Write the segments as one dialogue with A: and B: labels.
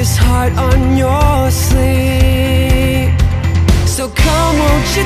A: this heart on your sleeve. So come, won't you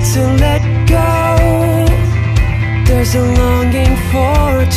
A: to let go. There's a longing for a